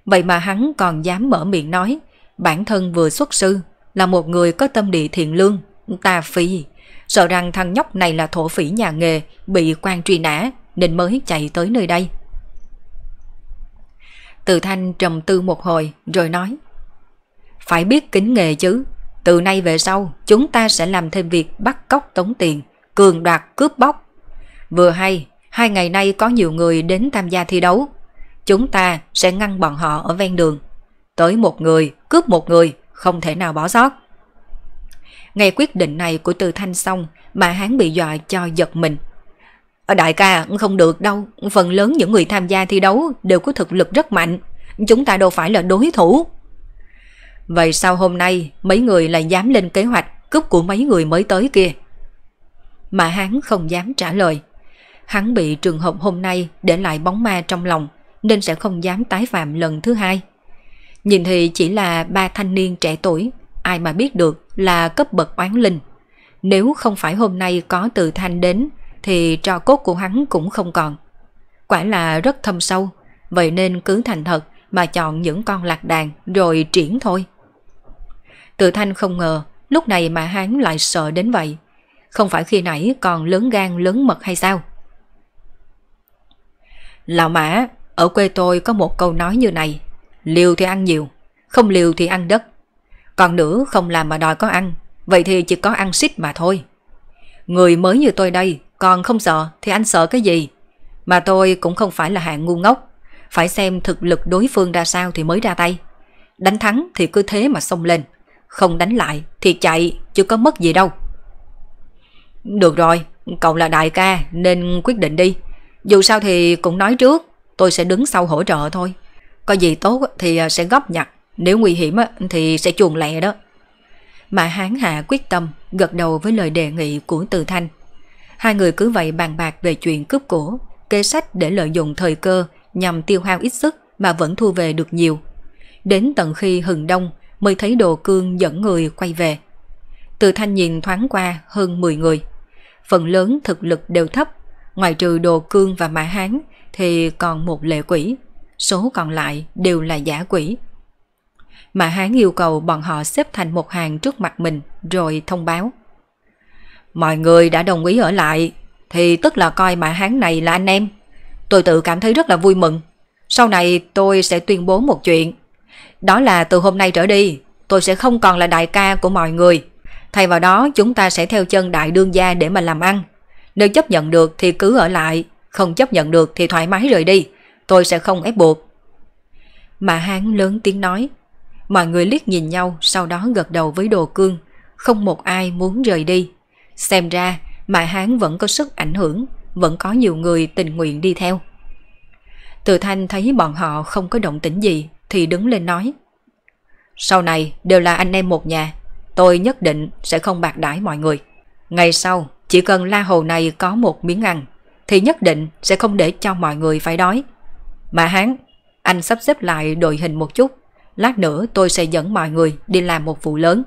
Vậy mà hắn còn dám mở miệng nói, bản thân vừa xuất sư, là một người có tâm địa thiện lương, ta phi, sợ rằng thằng nhóc này là thổ phỉ nhà nghề, bị quan truy nã, nên mới chạy tới nơi đây. Từ thanh trầm tư một hồi rồi nói Phải biết kính nghề chứ Từ nay về sau chúng ta sẽ làm thêm việc bắt cóc tống tiền Cường đoạt cướp bóc Vừa hay Hai ngày nay có nhiều người đến tham gia thi đấu Chúng ta sẽ ngăn bọn họ ở ven đường Tới một người cướp một người Không thể nào bỏ sót Nghe quyết định này của Từ Thanh xong Mà hắn bị dọa cho giật mình ở đại ca không được đâu, phần lớn những người tham gia thi đấu đều có thực lực rất mạnh, chúng ta đâu phải là đối thủ. Vậy sao hôm nay mấy người lại dám lên kế hoạch cướp của mấy người mới tới kia? Mà hắn không dám trả lời. Hắn bị trường hợp hôm nay để lại bóng ma trong lòng nên sẽ không dám tái phạm lần thứ hai. Nhìn thì chỉ là ba thanh niên trẻ tuổi, ai mà biết được là cấp bậc oán linh. Nếu không phải hôm nay có từ thanh đến thì trò cốt của hắn cũng không còn. Quả là rất thâm sâu, vậy nên cứ thành thật mà chọn những con lạc đàn rồi triển thôi. Tự thanh không ngờ lúc này mà hắn lại sợ đến vậy. Không phải khi nãy còn lớn gan lớn mật hay sao? Lão Mã, ở quê tôi có một câu nói như này. Liều thì ăn nhiều, không liều thì ăn đất. Còn nữa không làm mà đòi có ăn, vậy thì chỉ có ăn xích mà thôi. Người mới như tôi đây còn không sợ thì anh sợ cái gì? Mà tôi cũng không phải là hạng ngu ngốc. Phải xem thực lực đối phương ra sao thì mới ra tay. Đánh thắng thì cứ thế mà xông lên. Không đánh lại thì chạy, chứ có mất gì đâu. Được rồi, cậu là đại ca nên quyết định đi. Dù sao thì cũng nói trước, tôi sẽ đứng sau hỗ trợ thôi. Có gì tốt thì à, sẽ góp nhặt, nếu nguy hiểm thì sẽ chuồn lẹ đó. Mà hán hạ quyết tâm gật đầu với lời đề nghị của Từ Thanh. Hai người cứ vậy bàn bạc về chuyện cướp cổ, kế sách để lợi dụng thời cơ nhằm tiêu hao ít sức mà vẫn thu về được nhiều. Đến tận khi hừng đông mới thấy đồ cương dẫn người quay về. Từ thanh nhìn thoáng qua hơn 10 người. Phần lớn thực lực đều thấp, ngoài trừ đồ cương và mã hán thì còn một lệ quỷ, số còn lại đều là giả quỷ. Mã hán yêu cầu bọn họ xếp thành một hàng trước mặt mình rồi thông báo. Mọi người đã đồng ý ở lại Thì tức là coi mã hán này là anh em. Tôi tự cảm thấy rất là vui mừng. Sau này tôi sẽ tuyên bố một chuyện. Đó là từ hôm nay trở đi Tôi sẽ không còn là đại ca của mọi người. Thay vào đó chúng ta sẽ theo chân đại đương gia để mà làm ăn. Nếu chấp nhận được thì cứ ở lại Không chấp nhận được thì thoải mái rời đi Tôi sẽ không ép buộc Mà hán lớn tiếng nói Mọi người liếc nhìn nhau Sau đó gật đầu với đồ cương Không một ai muốn rời đi Xem ra mà Hán vẫn có sức ảnh hưởng, vẫn có nhiều người tình nguyện đi theo. Từ Thanh thấy bọn họ không có động tĩnh gì thì đứng lên nói. Sau này đều là anh em một nhà, tôi nhất định sẽ không bạc đãi mọi người. Ngày sau, chỉ cần La hầu này có một miếng ăn, thì nhất định sẽ không để cho mọi người phải đói. Mà hắn, anh sắp xếp lại đội hình một chút, lát nữa tôi sẽ dẫn mọi người đi làm một vụ lớn.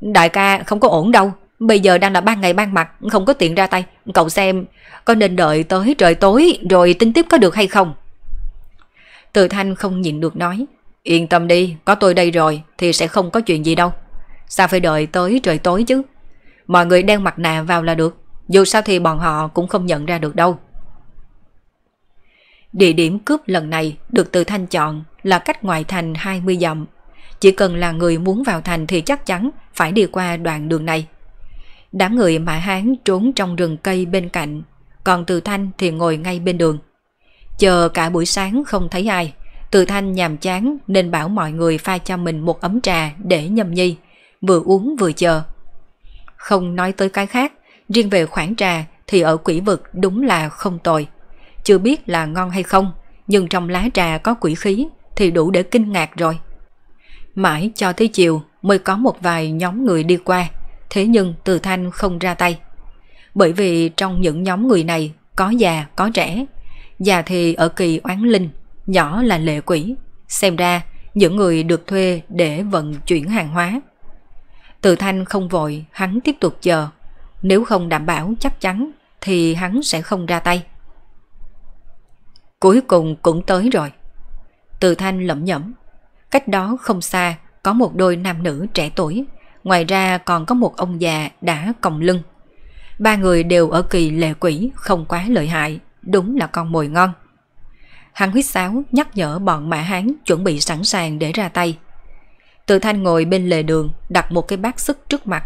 Đại ca không có ổn đâu, bây giờ đang là ban ngày ban mặt, không có tiện ra tay. Cậu xem, có nên đợi tới trời tối rồi tính tiếp có được hay không? Từ Thanh không nhịn được nói, yên tâm đi, có tôi đây rồi thì sẽ không có chuyện gì đâu. Sao phải đợi tới trời tối chứ? Mọi người đeo mặt nạ vào là được, dù sao thì bọn họ cũng không nhận ra được đâu. Địa điểm cướp lần này được Từ Thanh chọn là cách ngoài thành 20 dặm. Chỉ cần là người muốn vào thành thì chắc chắn phải đi qua đoạn đường này. Đám người mã hán trốn trong rừng cây bên cạnh, còn Từ Thanh thì ngồi ngay bên đường. Chờ cả buổi sáng không thấy ai, Từ Thanh nhàm chán nên bảo mọi người pha cho mình một ấm trà để nhâm nhi, vừa uống vừa chờ. Không nói tới cái khác, riêng về khoản trà thì ở quỷ vực đúng là không tồi. Chưa biết là ngon hay không, nhưng trong lá trà có quỷ khí thì đủ để kinh ngạc rồi. Mãi cho tới chiều mới có một vài nhóm người đi qua, thế nhưng Từ Thanh không ra tay. Bởi vì trong những nhóm người này có già có trẻ, già thì ở kỳ oán linh, nhỏ là lệ quỷ. Xem ra những người được thuê để vận chuyển hàng hóa. Từ Thanh không vội, hắn tiếp tục chờ. Nếu không đảm bảo chắc chắn thì hắn sẽ không ra tay. Cuối cùng cũng tới rồi. Từ Thanh lẩm nhẩm. Cách đó không xa có một đôi nam nữ trẻ tuổi. Ngoài ra còn có một ông già đã còng lưng. Ba người đều ở kỳ lệ quỷ không quá lợi hại. Đúng là con mồi ngon. Hắn huyết sáo nhắc nhở bọn mã hán chuẩn bị sẵn sàng để ra tay. Từ thanh ngồi bên lề đường, đặt một cái bát sức trước mặt.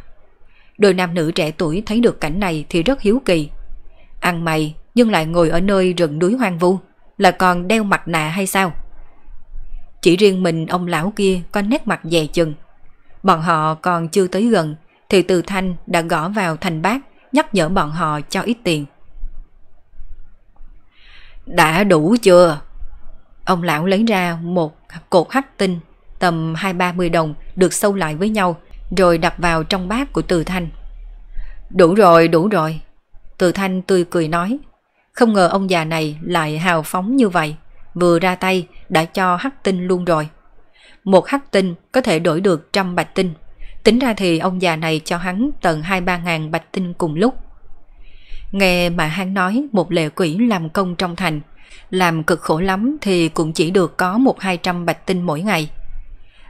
Đôi nam nữ trẻ tuổi thấy được cảnh này thì rất hiếu kỳ. Ăn mày, nhưng lại ngồi ở nơi rừng núi hoang vu, là còn đeo mặt nạ hay sao? Chỉ riêng mình ông lão kia có nét mặt dè chừng. Bọn họ còn chưa tới gần, thì từ thanh đã gõ vào thành bát, nhắc nhở bọn họ cho ít tiền. Đã đủ chưa? Ông lão lấy ra một cột hắc tinh tầm 2-30 đồng được sâu lại với nhau rồi đặt vào trong bát của Từ Thanh. Đủ rồi, đủ rồi. Từ Thanh tươi cười nói. Không ngờ ông già này lại hào phóng như vậy. Vừa ra tay đã cho hắc tinh luôn rồi. Một hắc tinh có thể đổi được trăm bạch tinh. Tính ra thì ông già này cho hắn tận 2-3 ngàn bạch tinh cùng lúc. Nghe mà hắn nói một lệ quỷ làm công trong thành, làm cực khổ lắm thì cũng chỉ được có một hai trăm bạch tinh mỗi ngày.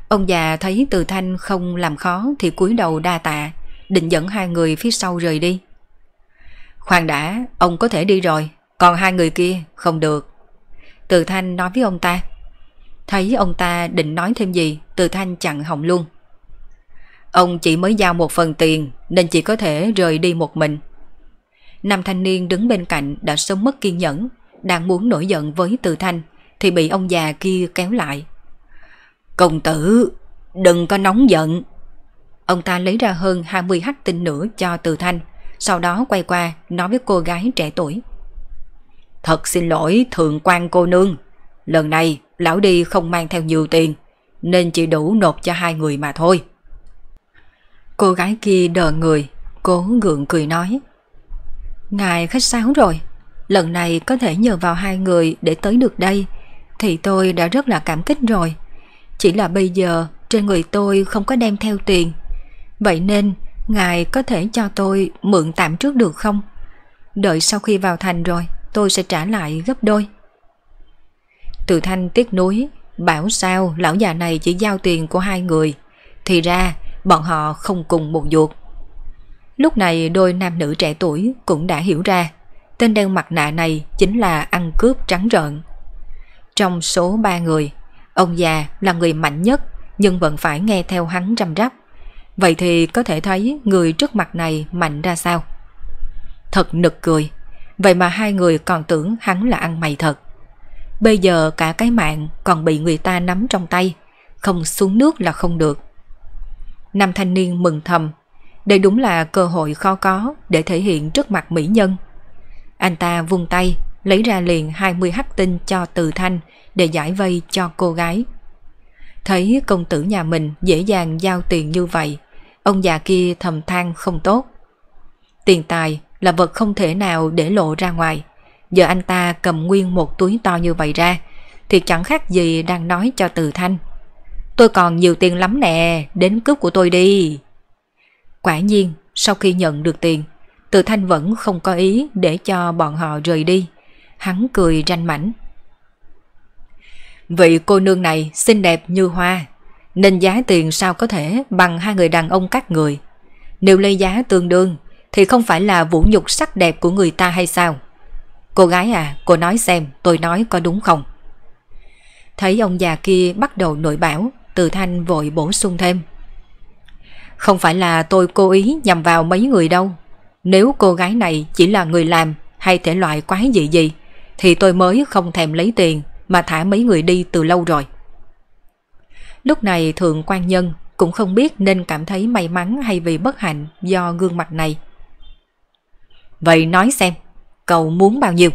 Ông già thấy từ thanh không làm khó thì cúi đầu đa tạ, định dẫn hai người phía sau rời đi. Khoan đã, ông có thể đi rồi, còn hai người kia không được. Từ thanh nói với ông ta. Thấy ông ta định nói thêm gì, từ thanh chặn họng luôn. Ông chỉ mới giao một phần tiền nên chỉ có thể rời đi một mình. Nam thanh niên đứng bên cạnh đã sớm mất kiên nhẫn, đang muốn nổi giận với từ thanh thì bị ông già kia kéo lại. Công tử, đừng có nóng giận. Ông ta lấy ra hơn 20 hắc tinh nữa cho từ thanh, sau đó quay qua nói với cô gái trẻ tuổi. Thật xin lỗi thượng quan cô nương, lần này lão đi không mang theo nhiều tiền, nên chỉ đủ nộp cho hai người mà thôi. Cô gái kia đờ người, cố gượng cười nói. Ngài khách sáo rồi, lần này có thể nhờ vào hai người để tới được đây, thì tôi đã rất là cảm kích rồi. Chỉ là bây giờ trên người tôi không có đem theo tiền. Vậy nên ngài có thể cho tôi mượn tạm trước được không? Đợi sau khi vào thành rồi tôi sẽ trả lại gấp đôi. Từ thanh tiếc nuối, bảo sao lão già này chỉ giao tiền của hai người. Thì ra bọn họ không cùng một ruột. Lúc này đôi nam nữ trẻ tuổi cũng đã hiểu ra tên đeo mặt nạ này chính là ăn cướp trắng rợn. Trong số ba người, Ông già là người mạnh nhất nhưng vẫn phải nghe theo hắn răm rắp. Vậy thì có thể thấy người trước mặt này mạnh ra sao? Thật nực cười, vậy mà hai người còn tưởng hắn là ăn mày thật. Bây giờ cả cái mạng còn bị người ta nắm trong tay, không xuống nước là không được. Nam thanh niên mừng thầm, đây đúng là cơ hội khó có để thể hiện trước mặt mỹ nhân. Anh ta vung tay, lấy ra liền 20 hắc tinh cho từ thanh để giải vây cho cô gái. Thấy công tử nhà mình dễ dàng giao tiền như vậy, Ông già kia thầm than không tốt. Tiền tài là vật không thể nào để lộ ra ngoài. Giờ anh ta cầm nguyên một túi to như vậy ra, thì chẳng khác gì đang nói cho từ thanh. Tôi còn nhiều tiền lắm nè, đến cướp của tôi đi. Quả nhiên, sau khi nhận được tiền, từ thanh vẫn không có ý để cho bọn họ rời đi. Hắn cười ranh mảnh. Vị cô nương này xinh đẹp như hoa, nên giá tiền sao có thể bằng hai người đàn ông các người. Nếu lấy giá tương đương thì không phải là vũ nhục sắc đẹp của người ta hay sao? Cô gái à, cô nói xem tôi nói có đúng không? Thấy ông già kia bắt đầu nội bảo, từ thanh vội bổ sung thêm. Không phải là tôi cố ý nhằm vào mấy người đâu. Nếu cô gái này chỉ là người làm hay thể loại quái dị gì, thì tôi mới không thèm lấy tiền mà thả mấy người đi từ lâu rồi. Lúc này thượng quan nhân cũng không biết nên cảm thấy may mắn hay vì bất hạnh do gương mặt này. Vậy nói xem, cậu muốn bao nhiêu?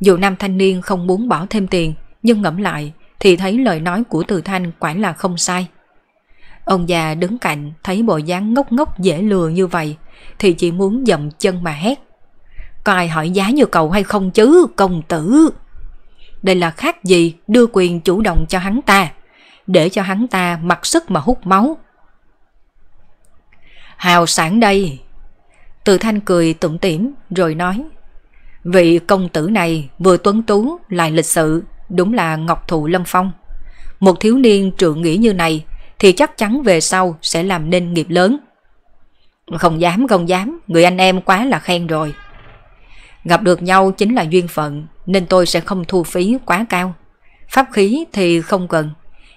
Dù nam thanh niên không muốn bỏ thêm tiền, nhưng ngẫm lại thì thấy lời nói của từ thanh quả là không sai. Ông già đứng cạnh thấy bộ dáng ngốc ngốc dễ lừa như vậy thì chỉ muốn dậm chân mà hét. Có ai hỏi giá như cậu hay không chứ, công tử? Đây là khác gì đưa quyền chủ động cho hắn ta, để cho hắn ta mặc sức mà hút máu. Hào sản đây. Từ thanh cười tủm tỉm rồi nói. Vị công tử này vừa tuấn tú lại lịch sự, đúng là ngọc thụ lâm phong. Một thiếu niên trượng nghĩ như này thì chắc chắn về sau sẽ làm nên nghiệp lớn. Không dám không dám, người anh em quá là khen rồi. Gặp được nhau chính là duyên phận nên tôi sẽ không thu phí quá cao. Pháp khí thì không cần,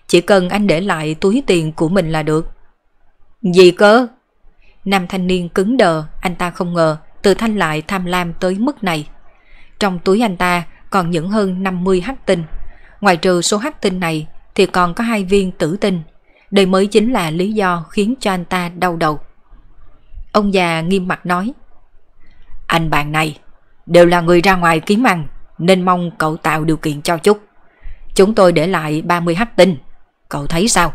chỉ cần anh để lại túi tiền của mình là được. Gì cơ? Nam thanh niên cứng đờ, anh ta không ngờ từ thanh lại tham lam tới mức này. Trong túi anh ta còn những hơn 50 hắc tinh. Ngoài trừ số hắc tinh này thì còn có hai viên tử tinh. Đây mới chính là lý do khiến cho anh ta đau đầu. Ông già nghiêm mặt nói Anh bạn này đều là người ra ngoài kiếm ăn nên mong cậu tạo điều kiện cho chút. Chúng tôi để lại 30 hắc tinh. Cậu thấy sao?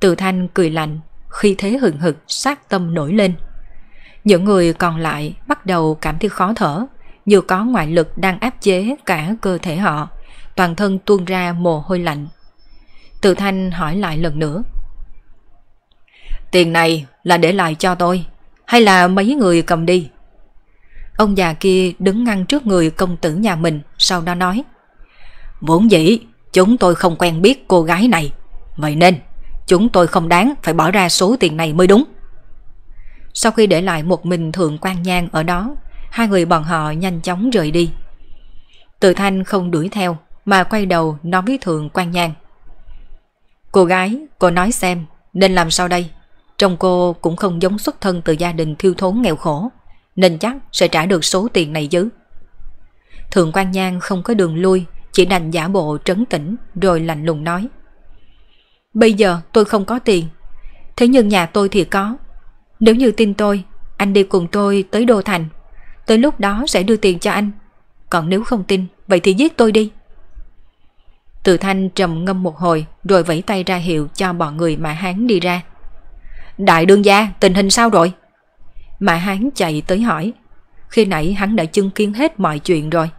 Từ thanh cười lạnh khi thế hừng hực sát tâm nổi lên. Những người còn lại bắt đầu cảm thấy khó thở như có ngoại lực đang áp chế cả cơ thể họ, toàn thân tuôn ra mồ hôi lạnh. Từ thanh hỏi lại lần nữa. Tiền này là để lại cho tôi, hay là mấy người cầm đi? Ông già kia đứng ngăn trước người công tử nhà mình, sau đó nói. Vốn dĩ, chúng tôi không quen biết cô gái này, vậy nên chúng tôi không đáng phải bỏ ra số tiền này mới đúng. Sau khi để lại một mình thượng quan nhang ở đó, hai người bọn họ nhanh chóng rời đi. Từ thanh không đuổi theo, mà quay đầu nói với thượng quan nhang. Cô gái, cô nói xem, nên làm sao đây? Trong cô cũng không giống xuất thân từ gia đình thiêu thốn nghèo khổ, nên chắc sẽ trả được số tiền này chứ. Thượng quan Nhan không có đường lui, chỉ đành giả bộ trấn tĩnh rồi lạnh lùng nói. Bây giờ tôi không có tiền, thế nhưng nhà tôi thì có. Nếu như tin tôi, anh đi cùng tôi tới Đô Thành, tới lúc đó sẽ đưa tiền cho anh. Còn nếu không tin, vậy thì giết tôi đi. Từ thanh trầm ngâm một hồi rồi vẫy tay ra hiệu cho bọn người mà hán đi ra. Đại đương gia, tình hình sao rồi? Mà hán chạy tới hỏi. Khi nãy hắn đã chứng kiến hết mọi chuyện rồi.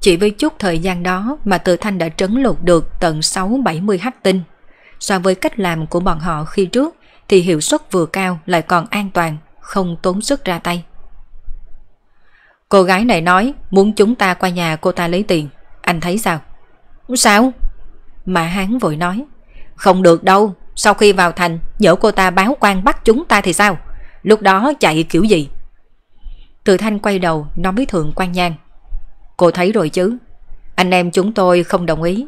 Chỉ với chút thời gian đó mà từ thanh đã trấn lột được tận 6-70 hắc tinh. So với cách làm của bọn họ khi trước thì hiệu suất vừa cao lại còn an toàn, không tốn sức ra tay. Cô gái này nói muốn chúng ta qua nhà cô ta lấy tiền. Anh thấy sao? Sao? Mà hán vội nói. Không được đâu, sau khi vào thành, nhỡ cô ta báo quan bắt chúng ta thì sao? Lúc đó chạy kiểu gì? Từ thanh quay đầu nói với thượng quan nhang. Cô thấy rồi chứ? Anh em chúng tôi không đồng ý.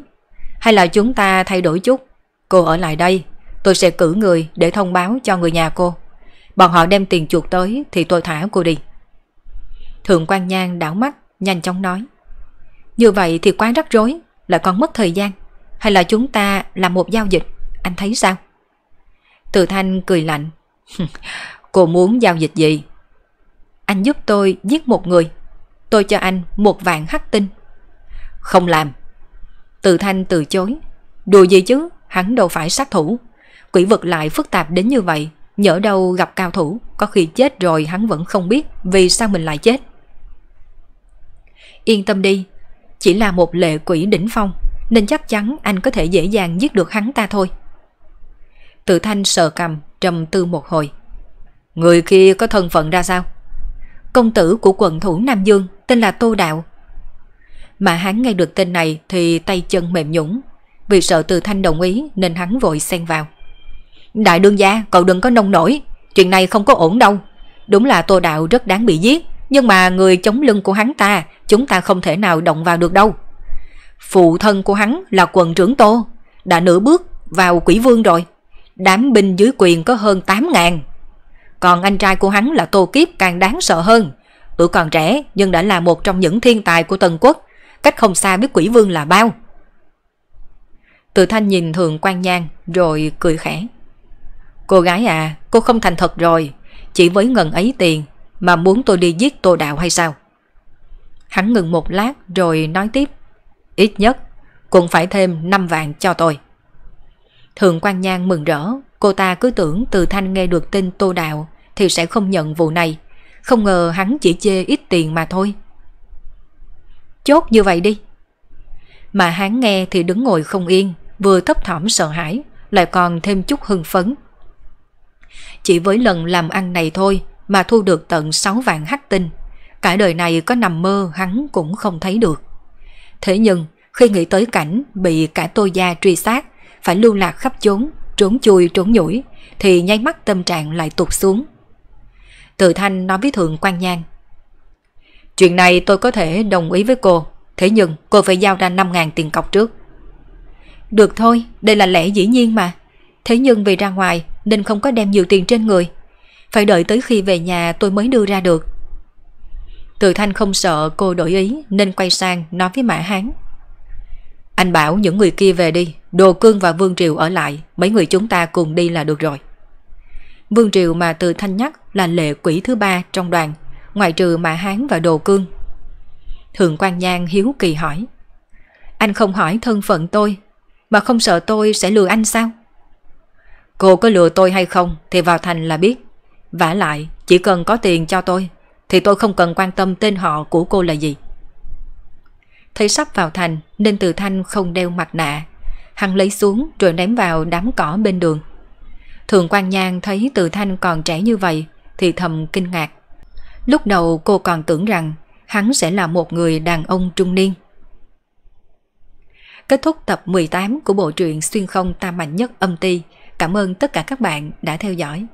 Hay là chúng ta thay đổi chút? Cô ở lại đây, tôi sẽ cử người để thông báo cho người nhà cô. Bọn họ đem tiền chuột tới thì tôi thả cô đi. Thượng quan nhang đảo mắt, nhanh chóng nói. Như vậy thì quá rắc rối, lại còn mất thời gian. Hay là chúng ta làm một giao dịch? anh thấy sao? Từ thanh cười lạnh. Cô muốn giao dịch gì? Anh giúp tôi giết một người. Tôi cho anh một vạn hắc tinh. Không làm. Từ thanh từ chối. Đùa gì chứ, hắn đâu phải sát thủ. Quỷ vực lại phức tạp đến như vậy, nhỡ đâu gặp cao thủ, có khi chết rồi hắn vẫn không biết vì sao mình lại chết. Yên tâm đi, chỉ là một lệ quỷ đỉnh phong, nên chắc chắn anh có thể dễ dàng giết được hắn ta thôi. Tự thanh sờ cầm, trầm tư một hồi. Người kia có thân phận ra sao? Công tử của quận thủ Nam Dương tên là Tô Đạo. Mà hắn nghe được tên này thì tay chân mềm nhũng. Vì sợ từ thanh đồng ý nên hắn vội xen vào. Đại đương gia, cậu đừng có nông nổi. Chuyện này không có ổn đâu. Đúng là Tô Đạo rất đáng bị giết. Nhưng mà người chống lưng của hắn ta, chúng ta không thể nào động vào được đâu. Phụ thân của hắn là quần trưởng Tô, đã nửa bước vào quỷ vương rồi. Đám binh dưới quyền có hơn 8 ngàn. Còn anh trai của hắn là Tô Kiếp càng đáng sợ hơn. Tuổi còn trẻ nhưng đã là một trong những thiên tài của Tần Quốc. Cách không xa biết quỷ vương là bao. Từ thanh nhìn thường quan nhang rồi cười khẽ. Cô gái à, cô không thành thật rồi. Chỉ với ngần ấy tiền mà muốn tôi đi giết tô đạo hay sao? Hắn ngừng một lát rồi nói tiếp. Ít nhất cũng phải thêm 5 vạn cho tôi. Thường quan nhang mừng rỡ, cô ta cứ tưởng từ thanh nghe được tin tô đạo thì sẽ không nhận vụ này. Không ngờ hắn chỉ chê ít tiền mà thôi. Chốt như vậy đi. Mà hắn nghe thì đứng ngồi không yên, vừa thấp thỏm sợ hãi, lại còn thêm chút hưng phấn. Chỉ với lần làm ăn này thôi mà thu được tận 6 vạn hắc tinh. Cả đời này có nằm mơ hắn cũng không thấy được. Thế nhưng khi nghĩ tới cảnh bị cả tô gia truy sát, phải lưu lạc khắp chốn, trốn chui trốn nhủi, thì nháy mắt tâm trạng lại tụt xuống. Từ Thanh nói với Thượng quan Nhan. Chuyện này tôi có thể đồng ý với cô, thế nhưng cô phải giao ra 5.000 tiền cọc trước. Được thôi, đây là lẽ dĩ nhiên mà. Thế nhưng vì ra ngoài nên không có đem nhiều tiền trên người. Phải đợi tới khi về nhà tôi mới đưa ra được. Từ Thanh không sợ cô đổi ý nên quay sang nói với Mã Hán. Anh bảo những người kia về đi, Đồ Cương và Vương Triều ở lại, mấy người chúng ta cùng đi là được rồi. Vương Triều mà từ Thanh nhắc là lệ quỷ thứ ba trong đoàn, ngoại trừ Mã Hán và Đồ Cương. Thường quan Nhan hiếu kỳ hỏi. Anh không hỏi thân phận tôi, mà không sợ tôi sẽ lừa anh sao? Cô có lừa tôi hay không thì vào thành là biết. vả lại, chỉ cần có tiền cho tôi, thì tôi không cần quan tâm tên họ của cô là gì. Thấy sắp vào thành, nên từ thanh không đeo mặt nạ. Hắn lấy xuống, rồi ném vào đám cỏ bên đường. Thường quan Nhan thấy từ thanh còn trẻ như vậy, thì thầm kinh ngạc. Lúc đầu cô còn tưởng rằng hắn sẽ là một người đàn ông trung niên. Kết thúc tập 18 của bộ truyện Xuyên không tam mạnh nhất âm ti. Cảm ơn tất cả các bạn đã theo dõi.